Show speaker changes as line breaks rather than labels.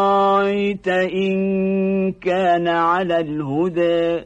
أرأيت إن كان على الهدى